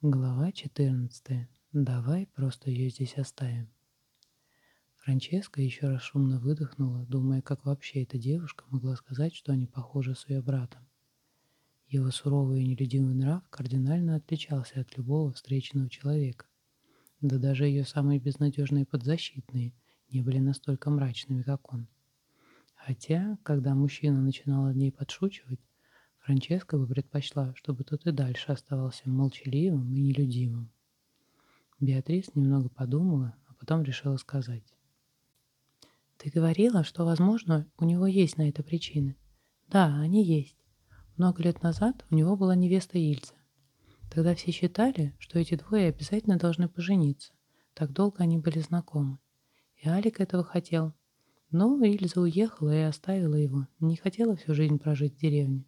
Глава 14. Давай просто ее здесь оставим. Франческа еще раз шумно выдохнула, думая, как вообще эта девушка могла сказать, что они похожи с ее братом. Его суровый и нелюдимый нрав кардинально отличался от любого встреченного человека. Да даже ее самые безнадежные подзащитные не были настолько мрачными, как он. Хотя, когда мужчина начинал над ней подшучивать, Франческа бы предпочла, чтобы тот и дальше оставался молчаливым и нелюдимым. Беатрис немного подумала, а потом решила сказать. «Ты говорила, что, возможно, у него есть на это причины. Да, они есть. Много лет назад у него была невеста Ильза. Тогда все считали, что эти двое обязательно должны пожениться. Так долго они были знакомы. И Алик этого хотел. Но Ильза уехала и оставила его. Не хотела всю жизнь прожить в деревне.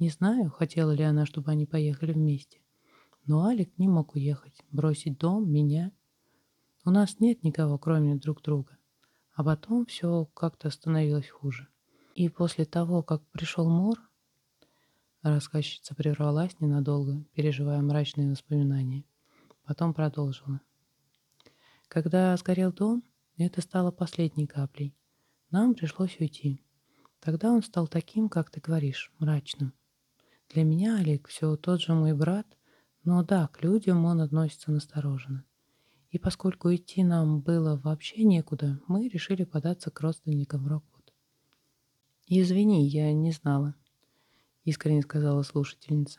Не знаю, хотела ли она, чтобы они поехали вместе. Но Алик не мог уехать, бросить дом, меня. У нас нет никого, кроме друг друга. А потом все как-то становилось хуже. И после того, как пришел Мор, рассказчица прервалась ненадолго, переживая мрачные воспоминания. Потом продолжила. Когда сгорел дом, это стало последней каплей. Нам пришлось уйти. Тогда он стал таким, как ты говоришь, мрачным. Для меня Олег все тот же мой брат, но да, к людям он относится настороженно. И поскольку идти нам было вообще некуда, мы решили податься к родственникам в Роквуд. «Извини, я не знала», — искренне сказала слушательница.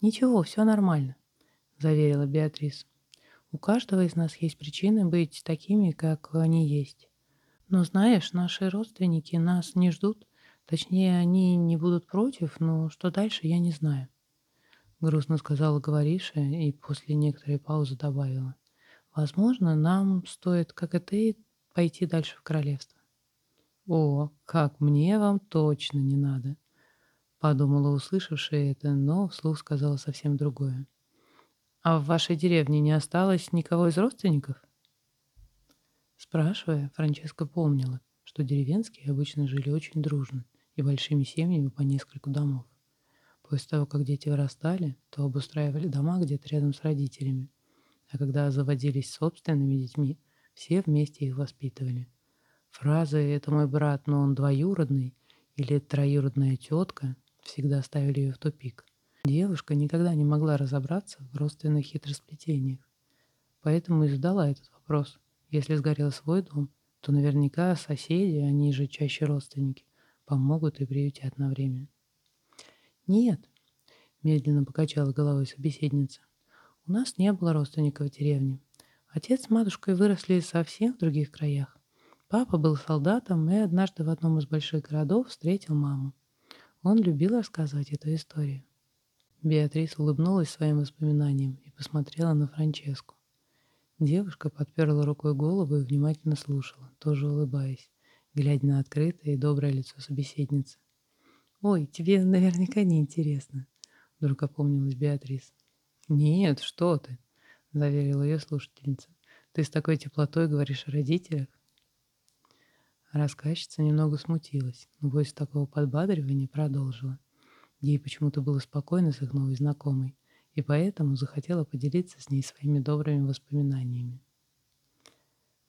«Ничего, все нормально», — заверила Беатрис. «У каждого из нас есть причины быть такими, как они есть. Но знаешь, наши родственники нас не ждут, Точнее, они не будут против, но что дальше, я не знаю. Грустно сказала говорившая и после некоторой паузы добавила. Возможно, нам стоит, как и ты, пойти дальше в королевство. О, как мне вам точно не надо, подумала услышавшая это, но вслух сказала совсем другое. А в вашей деревне не осталось никого из родственников? Спрашивая, Франческа помнила, что деревенские обычно жили очень дружно и большими семьями по нескольку домов. После того, как дети вырастали, то обустраивали дома где-то рядом с родителями, а когда заводились собственными детьми, все вместе их воспитывали. Фразы «это мой брат, но он двоюродный» или «троюродная тетка» всегда ставили ее в тупик. Девушка никогда не могла разобраться в родственных хитросплетениях. Поэтому и задала этот вопрос. Если сгорел свой дом, то наверняка соседи, они же чаще родственники, помогут и приютят на время. Нет, медленно покачала головой собеседница. У нас не было родственников в деревне. Отец с матушкой выросли совсем в других краях. Папа был солдатом и однажды в одном из больших городов встретил маму. Он любил рассказывать эту историю. Беатрис улыбнулась своим воспоминаниям и посмотрела на Франческу. Девушка подперла рукой голову и внимательно слушала, тоже улыбаясь глядя на открытое и доброе лицо собеседницы. «Ой, тебе наверняка не интересно», — вдруг опомнилась Беатрис. «Нет, что ты», — заверила ее слушательница. «Ты с такой теплотой говоришь о родителях». Рассказчица немного смутилась, но после такого подбадривания продолжила. Ей почему-то было спокойно с их новой знакомой, и поэтому захотела поделиться с ней своими добрыми воспоминаниями.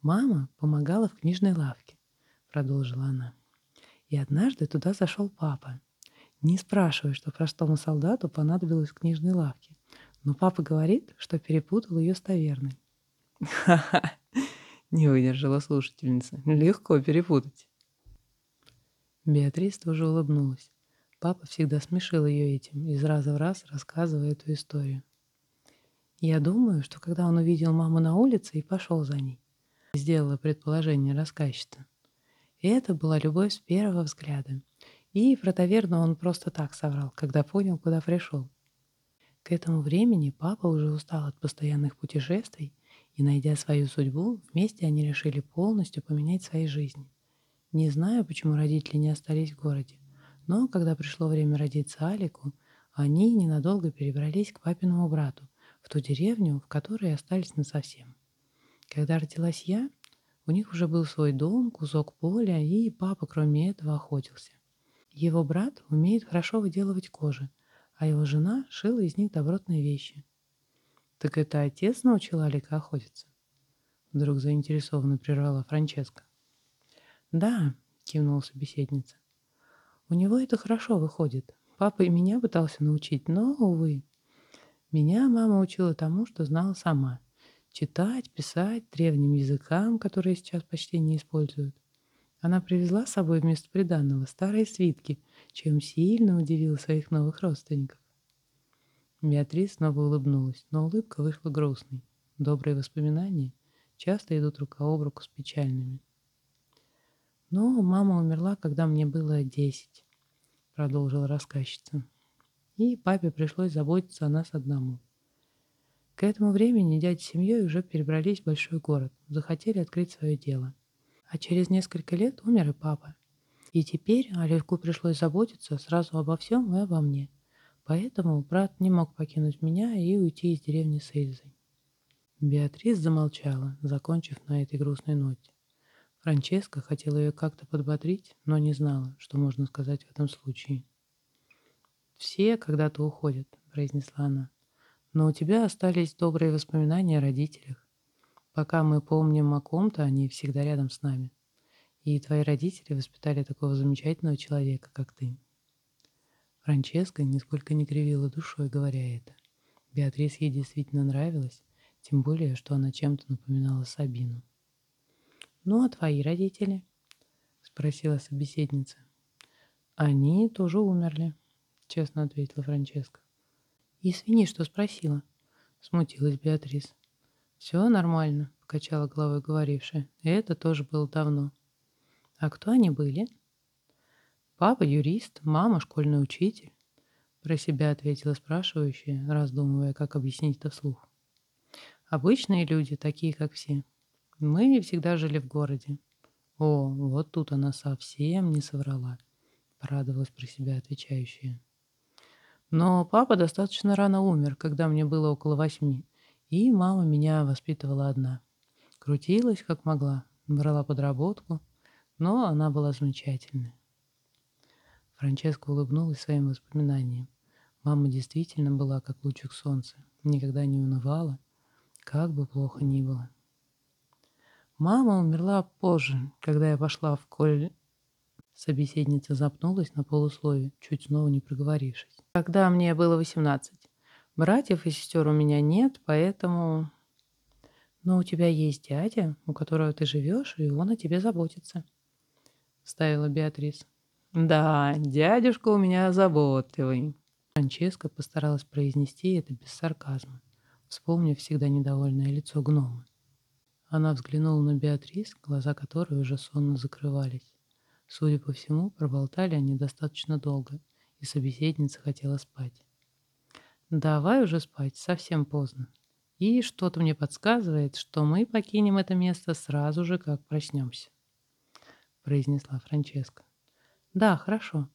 Мама помогала в книжной лавке, продолжила она. И однажды туда зашел папа. Не спрашивая, что простому солдату понадобилось в книжной лавке. Но папа говорит, что перепутал ее с таверной. «Ха-ха!» — не выдержала слушательница. «Легко перепутать». Беатрис тоже улыбнулась. Папа всегда смешил ее этим, из раза в раз рассказывая эту историю. Я думаю, что когда он увидел маму на улице и пошел за ней, сделала предположение рассказчица, и это была любовь с первого взгляда. И про таверну он просто так соврал, когда понял, куда пришел. К этому времени папа уже устал от постоянных путешествий, и, найдя свою судьбу, вместе они решили полностью поменять свои жизни. Не знаю, почему родители не остались в городе, но когда пришло время родиться Алику, они ненадолго перебрались к папиному брату, в ту деревню, в которой остались насовсем. Когда родилась я, у них уже был свой дом, кусок поля, и папа, кроме этого, охотился. Его брат умеет хорошо выделывать кожи, а его жена шила из них добротные вещи. Так это отец научил Алика охотиться? Вдруг заинтересованно прервала Франческа. Да, кивнула собеседница. У него это хорошо выходит. Папа и меня пытался научить, но, увы. Меня мама учила тому, что знала сама. Читать, писать древним языкам, которые сейчас почти не используют. Она привезла с собой вместо приданного старые свитки, чем сильно удивила своих новых родственников. Беатрис снова улыбнулась, но улыбка вышла грустной. Добрые воспоминания часто идут рука об руку с печальными. Но мама умерла, когда мне было десять, продолжила рассказчица. И папе пришлось заботиться о нас одному. К этому времени дядя с семьей уже перебрались в большой город, захотели открыть свое дело – а через несколько лет умер и папа. И теперь Олегу пришлось заботиться сразу обо всем и обо мне. Поэтому брат не мог покинуть меня и уйти из деревни с Эльзой. Беатрис замолчала, закончив на этой грустной ноте. Франческа хотела ее как-то подбодрить, но не знала, что можно сказать в этом случае. «Все когда-то уходят», — произнесла она. «Но у тебя остались добрые воспоминания о родителях. Пока мы помним о ком-то, они всегда рядом с нами. И твои родители воспитали такого замечательного человека, как ты. Франческа нисколько не кривила душой, говоря это. Беатрис ей действительно нравилась, тем более, что она чем-то напоминала Сабину. «Ну, а твои родители?» — спросила собеседница. «Они тоже умерли», — честно ответила Франческа. «Извини, что спросила», — смутилась Беатрис. «Все нормально», — покачала головой говорившая. И это тоже было давно. «А кто они были?» «Папа юрист, мама школьный учитель», — про себя ответила спрашивающая, раздумывая, как объяснить это вслух. «Обычные люди, такие, как все. Мы всегда жили в городе». «О, вот тут она совсем не соврала», — порадовалась про себя отвечающая. «Но папа достаточно рано умер, когда мне было около восьми. И мама меня воспитывала одна. Крутилась, как могла, брала подработку, но она была замечательная. Франческа улыбнулась своим воспоминаниям. Мама действительно была как лучик солнца, никогда не унывала, как бы плохо ни было. Мама умерла позже, когда я пошла в колледж. Собеседница запнулась на полуслове, чуть снова не проговорившись. Когда мне было восемнадцать. Братьев и сестер у меня нет, поэтому... Но у тебя есть дядя, у которого ты живешь, и он о тебе заботится. Ставила Беатрис. Да, дядюшка у меня заботливый. Франческа постаралась произнести это без сарказма, вспомнив всегда недовольное лицо гнома. Она взглянула на Беатрис, глаза которой уже сонно закрывались. Судя по всему, проболтали они достаточно долго, и собеседница хотела спать. Давай уже спать, совсем поздно. И что-то мне подсказывает, что мы покинем это место сразу же, как проснемся, произнесла Франческа. Да, хорошо,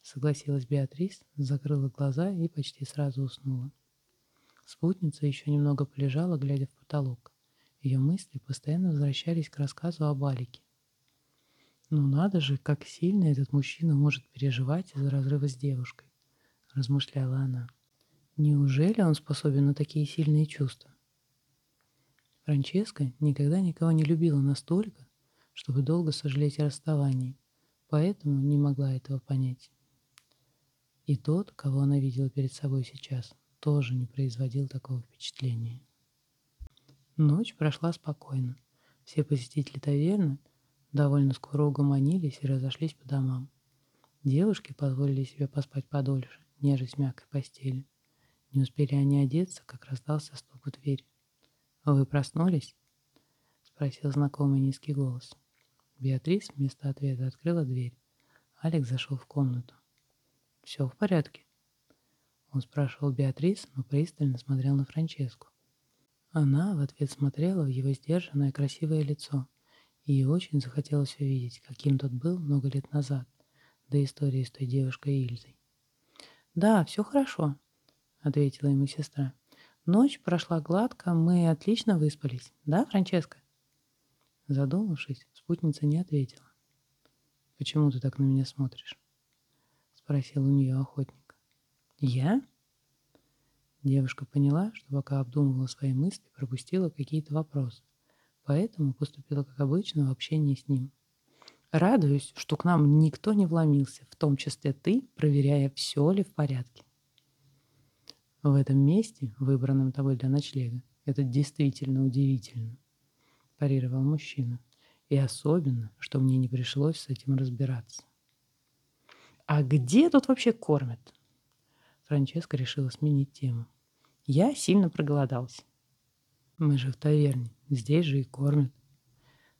согласилась Беатрис, закрыла глаза и почти сразу уснула. Спутница еще немного полежала, глядя в потолок. Ее мысли постоянно возвращались к рассказу об Алике. «Ну надо же, как сильно этот мужчина может переживать из-за разрыва с девушкой», – размышляла она. Неужели он способен на такие сильные чувства? Франческа никогда никого не любила настолько, чтобы долго сожалеть о расставании, поэтому не могла этого понять. И тот, кого она видела перед собой сейчас, тоже не производил такого впечатления. Ночь прошла спокойно. Все посетители таверны довольно скоро угомонились и разошлись по домам. Девушки позволили себе поспать подольше, нежесть в мягкой постели. Не успели они одеться, как раздался стук в дверь. «Вы проснулись?» — спросил знакомый низкий голос. Беатрис вместо ответа открыла дверь. Алекс зашел в комнату. «Все в порядке?» Он спрашивал Беатрис, но пристально смотрел на Франческу. Она в ответ смотрела в его сдержанное красивое лицо, ей очень захотелось увидеть, каким тот был много лет назад, до истории с той девушкой Ильзой. «Да, все хорошо», — ответила ему сестра. «Ночь прошла гладко, мы отлично выспались. Да, Франческа?» Задумавшись, спутница не ответила. «Почему ты так на меня смотришь?» — спросил у нее охотник. «Я?» Девушка поняла, что пока обдумывала свои мысли, пропустила какие-то вопросы. Поэтому поступила как обычно в общении с ним. Радуюсь, что к нам никто не вломился, в том числе ты, проверяя, все ли в порядке. В этом месте, выбранном тобой для ночлега, это действительно удивительно, парировал мужчина. И особенно, что мне не пришлось с этим разбираться. А где тут вообще кормят? Франческа решила сменить тему. Я сильно проголодался. Мы же в таверне, здесь же и кормят.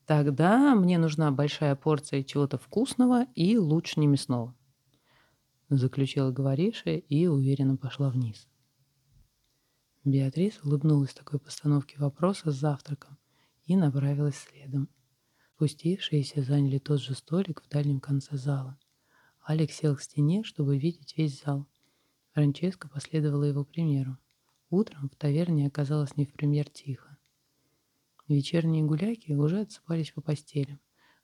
Тогда мне нужна большая порция чего-то вкусного и лучше не мясного. Заключила говорившая и уверенно пошла вниз. Беатрис улыбнулась такой постановке вопроса с завтраком и направилась следом. Спустившиеся заняли тот же столик в дальнем конце зала. Алекс сел к стене, чтобы видеть весь зал. Франческа последовала его примеру. Утром в таверне оказалось не в пример тихо. Вечерние гуляки уже отсыпались по постелям,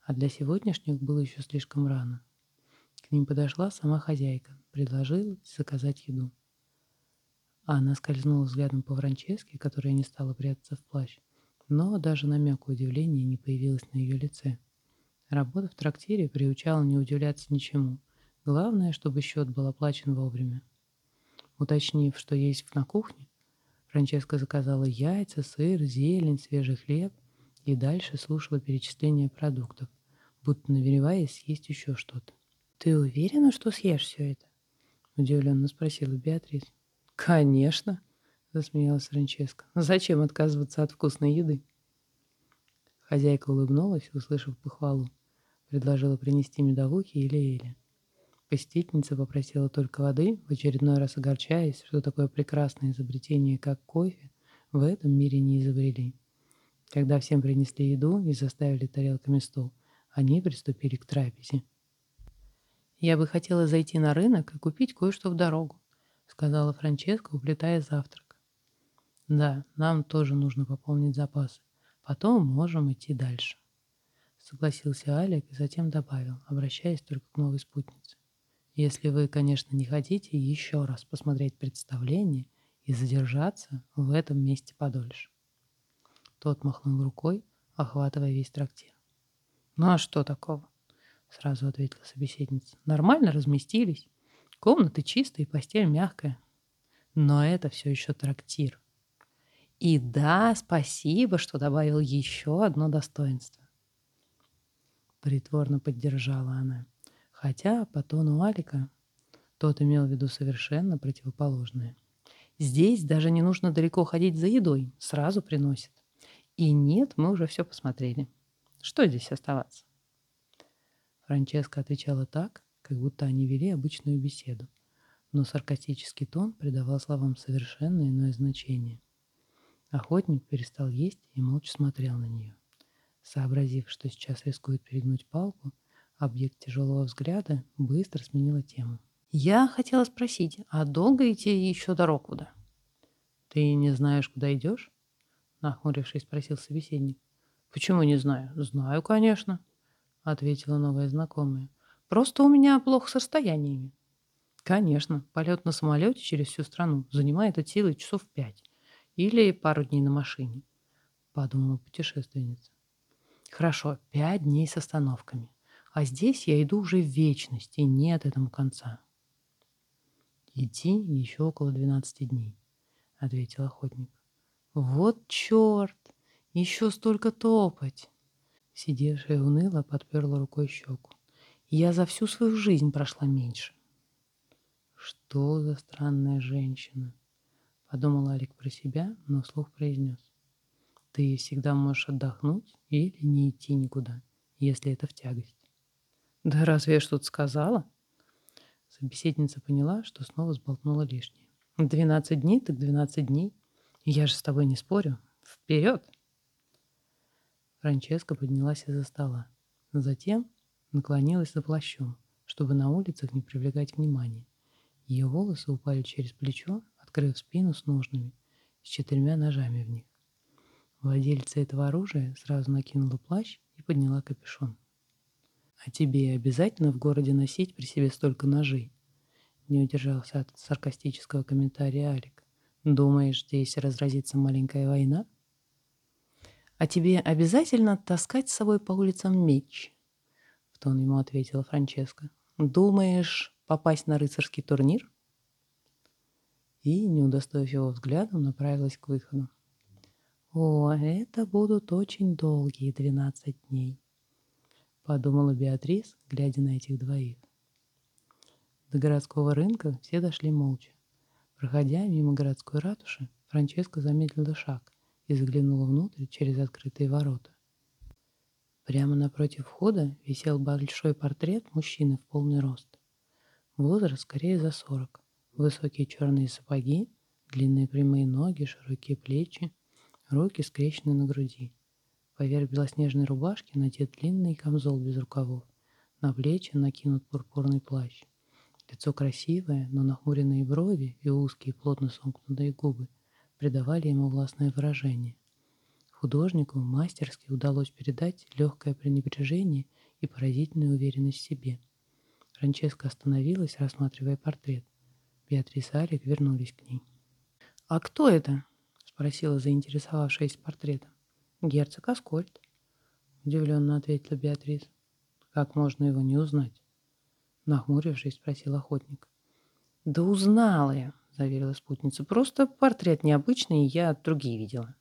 а для сегодняшних было еще слишком рано. К ним подошла сама хозяйка, предложила заказать еду. Она скользнула взглядом по Франческе, которая не стала прятаться в плащ, но даже намека удивления не появилось на ее лице. Работа в трактире приучала не удивляться ничему. Главное, чтобы счет был оплачен вовремя. Уточнив, что есть на кухне, Франческа заказала яйца, сыр, зелень, свежий хлеб и дальше слушала перечисление продуктов, будто намереваясь съесть еще что-то. «Ты уверена, что съешь все это?» – удивленно спросила Беатрис. «Конечно!» — засмеялась Франческа. «Зачем отказываться от вкусной еды?» Хозяйка улыбнулась, услышав похвалу. Предложила принести медовухи или эли. Посетительница попросила только воды, в очередной раз огорчаясь, что такое прекрасное изобретение, как кофе, в этом мире не изобрели. Когда всем принесли еду и заставили тарелками стол, они приступили к трапезе. «Я бы хотела зайти на рынок и купить кое-что в дорогу», — сказала Франческа, уплетая завтрак. «Да, нам тоже нужно пополнить запасы. Потом можем идти дальше», — согласился Алик и затем добавил, обращаясь только к новой спутнице. «Если вы, конечно, не хотите еще раз посмотреть представление и задержаться в этом месте подольше». Тот махнул рукой, охватывая весь трактир. «Ну а что такого?» — сразу ответила собеседница. «Нормально разместились. Комнаты чистые, постель мягкая. Но это все еще трактир. И да, спасибо, что добавил еще одно достоинство. Притворно поддержала она. Хотя по тону Алика тот имел в виду совершенно противоположное. Здесь даже не нужно далеко ходить за едой, сразу приносят. И нет, мы уже все посмотрели. Что здесь оставаться? Франческа отвечала так, как будто они вели обычную беседу, но саркастический тон придавал словам совершенно иное значение. Охотник перестал есть и молча смотрел на нее. Сообразив, что сейчас рискует перегнуть палку, объект тяжелого взгляда быстро сменила тему. «Я хотела спросить, а долго идти еще до Роквуда?» «Ты не знаешь, куда идешь?» Нахмурившись, спросил собеседник. «Почему не знаю?» «Знаю, конечно», — ответила новая знакомая. Просто у меня плохо с расстояниями. Конечно, полет на самолете через всю страну занимает от силы часов пять или пару дней на машине, подумала путешественница. Хорошо, пять дней с остановками. А здесь я иду уже в вечность, и нет этому конца. Идти еще около двенадцати дней, ответил охотник. Вот черт! Еще столько топать! Сидевшая уныло подперла рукой щеку. Я за всю свою жизнь прошла меньше. Что за странная женщина? Подумал Алик про себя, но вслух произнес. Ты всегда можешь отдохнуть или не идти никуда, если это в тягость. Да разве я что-то сказала? Собеседница поняла, что снова сболтнула лишнее. Двенадцать дней, так двенадцать дней. Я же с тобой не спорю. Вперед! Франческа поднялась из-за стола. Затем наклонилась за плащом, чтобы на улицах не привлекать внимания. Ее волосы упали через плечо, открыв спину с ножными, с четырьмя ножами в них. Владельца этого оружия сразу накинула плащ и подняла капюшон. «А тебе обязательно в городе носить при себе столько ножей?» Не удержался от саркастического комментария Алик. Думаешь, здесь разразится маленькая война? А тебе обязательно таскать с собой по улицам меч? В тон ему ответила Франческа. Думаешь, попасть на рыцарский турнир? И, не удостоив его взглядом, направилась к выходу. «О, это будут очень долгие двенадцать дней», — подумала Беатрис, глядя на этих двоих. До городского рынка все дошли молча. Проходя мимо городской ратуши, Франческа замедлила шаг и заглянула внутрь через открытые ворота. Прямо напротив входа висел большой портрет мужчины в полный рост. Возраст скорее за сорок. Высокие черные сапоги, длинные прямые ноги, широкие плечи, руки скрещены на груди. Поверх белоснежной рубашки надет длинный камзол без рукавов. На плечи накинут пурпурный плащ. Лицо красивое, но нахмуренные брови и узкие плотно сомкнутые губы придавали ему властное выражение. Художнику мастерски удалось передать легкое пренебрежение и поразительную уверенность в себе. Франческа остановилась, рассматривая портрет. Беатрис и Алик вернулись к ней. «А кто это?» — спросила заинтересовавшаяся портретом. «Герцог Аскольд», — удивленно ответила Беатрис. «Как можно его не узнать?» Нахмурившись, спросил охотник. «Да узнала я», — заверила спутница. «Просто портрет необычный, я другие видела».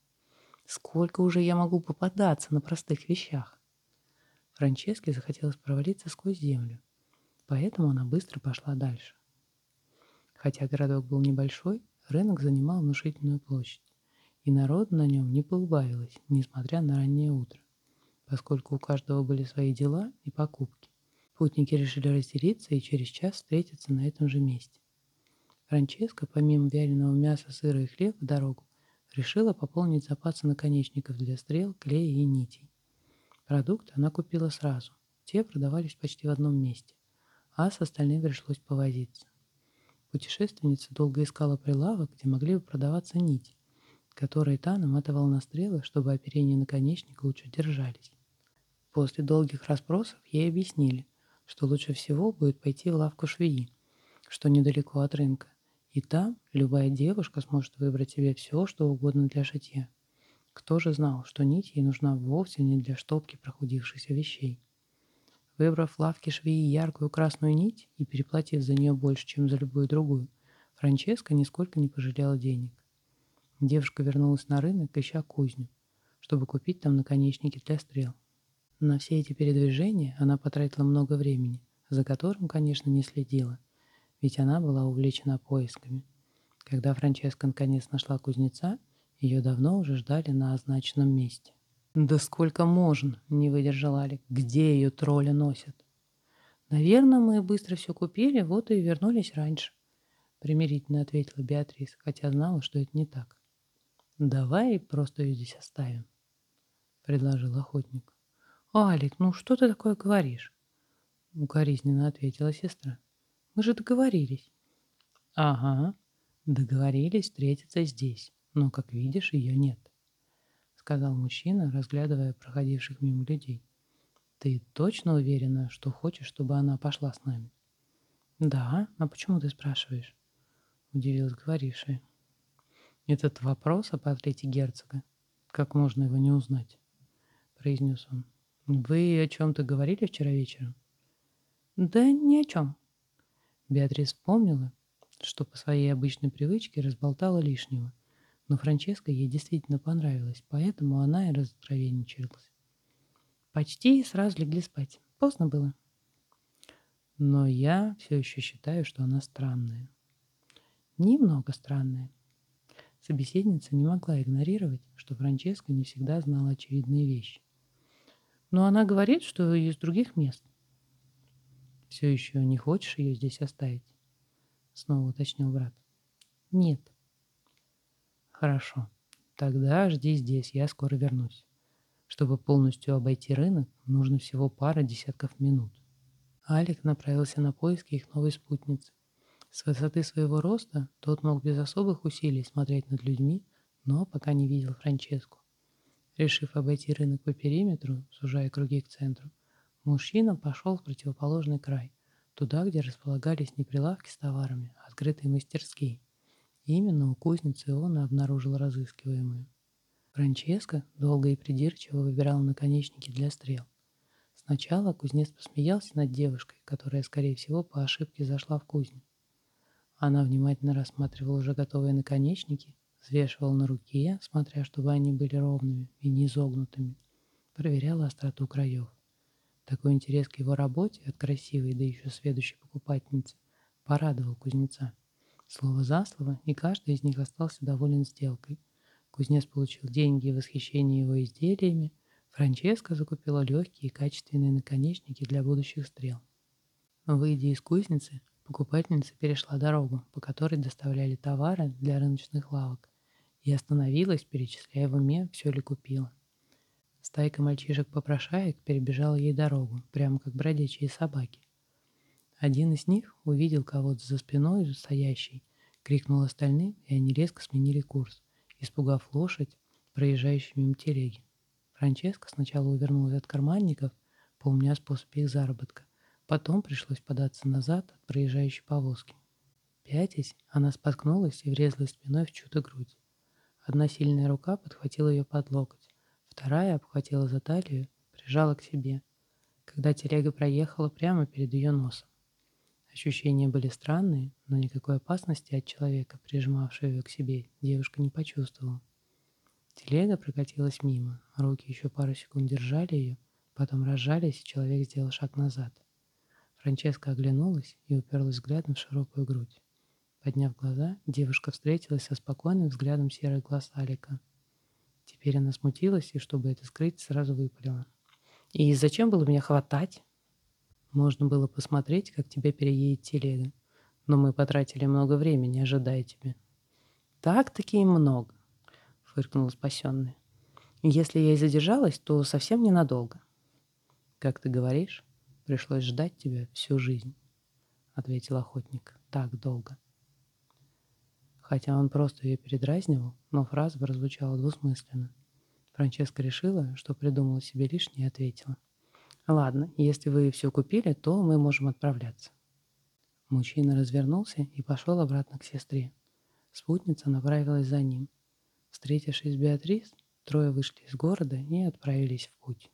«Сколько уже я могу попадаться на простых вещах?» Франческе захотелось провалиться сквозь землю, поэтому она быстро пошла дальше. Хотя городок был небольшой, рынок занимал внушительную площадь, и народ на нем не поубавилось, несмотря на раннее утро, поскольку у каждого были свои дела и покупки. Путники решили разделиться и через час встретиться на этом же месте. Франческа, помимо вяленого мяса, сыра и хлеба дорогу, решила пополнить запасы наконечников для стрел, клея и нитей. Продукты она купила сразу. Те продавались почти в одном месте, а с остальным пришлось повозиться. Путешественница долго искала прилавок, где могли бы продаваться нити, которые та наматывала на стрелы, чтобы оперение наконечника лучше держались. После долгих расспросов ей объяснили, что лучше всего будет пойти в лавку швеи, что недалеко от рынка, и там любая девушка сможет выбрать себе все, что угодно для шитья. Кто же знал, что нить ей нужна вовсе не для штопки прохудившихся вещей? Выбрав в лавке швеи яркую красную нить и переплатив за нее больше, чем за любую другую, Франческа нисколько не пожалела денег. Девушка вернулась на рынок, ища кузню, чтобы купить там наконечники для стрел. На все эти передвижения она потратила много времени, за которым, конечно, не следила, ведь она была увлечена поисками. Когда Франческа наконец нашла кузнеца, ее давно уже ждали на означенном месте. «Да сколько можно?» — не выдержал Алик. «Где ее тролля носят?» «Наверное, мы быстро все купили, вот и вернулись раньше», — примирительно ответила Беатрис, хотя знала, что это не так. «Давай просто ее здесь оставим», — предложил охотник. «Алик, ну что ты такое говоришь?» Укоризненно ответила сестра. «Мы же договорились». «Ага, договорились встретиться здесь, но, как видишь, ее нет», сказал мужчина, разглядывая проходивших мимо людей. «Ты точно уверена, что хочешь, чтобы она пошла с нами?» «Да, а почему ты спрашиваешь?» Удивилась говорившая. «Этот вопрос о портрете герцога. Как можно его не узнать?» произнес он. «Вы о чем-то говорили вчера вечером?» «Да ни о чем». Беатрис вспомнила, что по своей обычной привычке разболтала лишнего, но Франческа ей действительно понравилась, поэтому она и разоткровенничалась. Почти сразу легли спать. Поздно было. Но я все еще считаю, что она странная. Немного странная. Собеседница не могла игнорировать, что Франческа не всегда знала очевидные вещи. Но она говорит, что из других мест. Все еще не хочешь ее здесь оставить? Снова уточнил брат. Нет. Хорошо. Тогда жди здесь, я скоро вернусь. Чтобы полностью обойти рынок, нужно всего пара десятков минут. Алик направился на поиски их новой спутницы. С высоты своего роста тот мог без особых усилий смотреть над людьми, но пока не видел Франческу. Решив обойти рынок по периметру, сужая круги к центру, мужчина пошел в противоположный край, туда, где располагались не прилавки с товарами, а открытые мастерские. Именно у кузницы он обнаружил разыскиваемую. Франческо долго и придирчиво выбирал наконечники для стрел. Сначала кузнец посмеялся над девушкой, которая, скорее всего, по ошибке зашла в кузню. Она внимательно рассматривала уже готовые наконечники, взвешивала на руке, смотря, чтобы они были ровными и не изогнутыми, проверяла остроту краев. Такой интерес к его работе от красивой, да еще следующей покупательницы, порадовал кузнеца. Слово за слово, и каждый из них остался доволен сделкой. Кузнец получил деньги и восхищение его изделиями, Франческа закупила легкие и качественные наконечники для будущих стрел. Выйдя из кузницы, покупательница перешла дорогу, по которой доставляли товары для рыночных лавок, и остановилась, перечисляя в уме, все ли купила. Стайка мальчишек-попрошаек перебежала ей дорогу, прямо как бродячие собаки. Один из них увидел кого-то за спиной стоящий, крикнул остальным, и они резко сменили курс, испугав лошадь, проезжающую мимо телеги. Франческа сначала увернулась от карманников, помня способ их заработка. Потом пришлось податься назад от проезжающей повозки. Пятясь, она споткнулась и врезалась спиной в чью-то грудь. Одна сильная рука подхватила ее под локоть, вторая обхватила за талию, прижала к себе, когда телега проехала прямо перед ее носом. Ощущения были странные, но никакой опасности от человека, прижимавшего ее к себе, девушка не почувствовала. Телега прокатилась мимо, руки еще пару секунд держали ее, потом разжались, и человек сделал шаг назад. Франческа оглянулась и уперлась взглядом в широкую грудь. Подняв глаза, девушка встретилась со спокойным взглядом серых глаз Алика. Теперь она смутилась и, чтобы это скрыть, сразу выпалила. «И зачем было меня хватать?» «Можно было посмотреть, как тебя переедет телега. Но мы потратили много времени, ожидая тебя». «Так-таки и много фыркнула спасенная. Если я и задержалась, то совсем ненадолго. Как ты говоришь, пришлось ждать тебя всю жизнь, ответил охотник. Так долго. Хотя он просто ее передразнивал, но фраза прозвучала двусмысленно. Франческа решила, что придумала себе лишнее и ответила. «Ладно, если вы все купили, то мы можем отправляться». Мужчина развернулся и пошел обратно к сестре. Спутница направилась за ним. Встретившись с Беатрис, трое вышли из города и отправились в путь.